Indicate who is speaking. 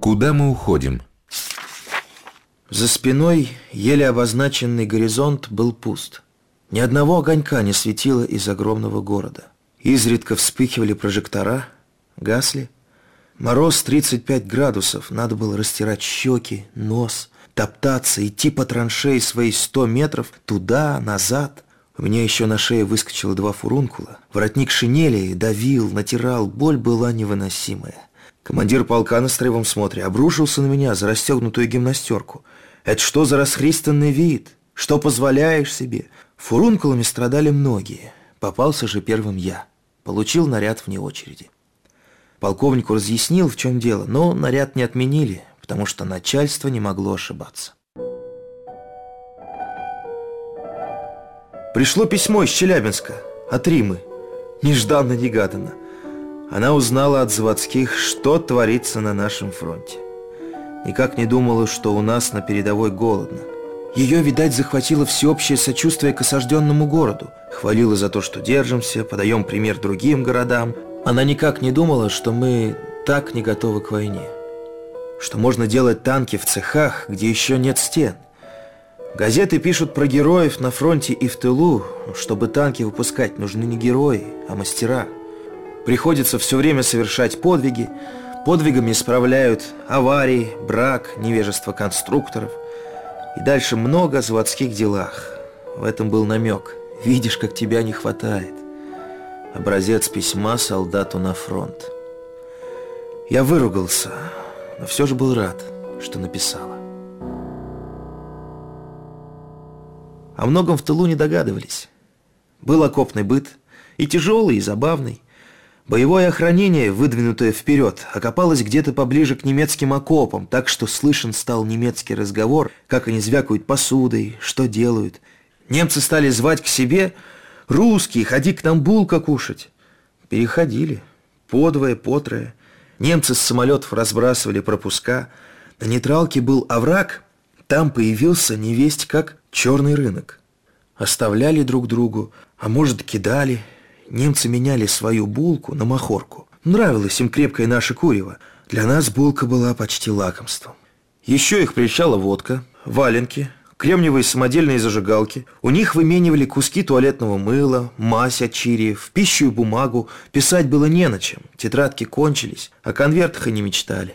Speaker 1: Куда мы уходим?
Speaker 2: За спиной еле обозначенный горизонт был пуст. Ни одного огонька не светило из огромного города. Изредка вспыхивали прожектора, гасли. Мороз 35 градусов, надо было растирать щеки, нос, топтаться, идти по траншеи свои 100 метров туда, назад. У меня еще на шее выскочило два фурункула. Воротник шинели давил, натирал, боль была невыносимая. Командир полка на строевом смотре обрушился на меня за расстегнутую гимнастерку. Это что за расхристанный вид? Что позволяешь себе? Фурункулами страдали многие. Попался же первым я. Получил наряд вне очереди. Полковнику разъяснил, в чем дело, но наряд не отменили, потому что начальство не могло ошибаться. Пришло письмо из Челябинска, от Римы. Нежданно-негаданно. Она узнала от заводских, что творится на нашем фронте. Никак не думала, что у нас на передовой голодно. Ее, видать, захватило всеобщее сочувствие к осажденному городу. Хвалила за то, что держимся, подаем пример другим городам. Она никак не думала, что мы так не готовы к войне. Что можно делать танки в цехах, где еще нет стен. Газеты пишут про героев на фронте и в тылу. Чтобы танки выпускать, нужны не герои, а мастера – Приходится все время совершать подвиги. Подвигами исправляют аварии, брак, невежество конструкторов. И дальше много о заводских делах. В этом был намек. Видишь, как тебя не хватает. Образец письма солдату на фронт. Я выругался, но все же был рад, что написала. О многом в тылу не догадывались. Был окопный быт, и тяжелый, и забавный. Боевое охранение, выдвинутое вперед, окопалось где-то поближе к немецким окопам, так что слышен стал немецкий разговор, как они звякают посудой, что делают. Немцы стали звать к себе «Русские, ходи к нам булка кушать». Переходили. Подвое, потрое. Немцы с самолетов разбрасывали пропуска. На нейтралке был овраг, там появился невесть как черный рынок. Оставляли друг другу, а может кидали – Немцы меняли свою булку на махорку. Нравилось им крепкое наше курево. Для нас булка была почти лакомством. Еще их прельщала водка, валенки, кремниевые самодельные зажигалки. У них выменивали куски туалетного мыла, мазь от чириев, пищу и бумагу. Писать было не на чем, тетрадки кончились, о конвертах и не мечтали.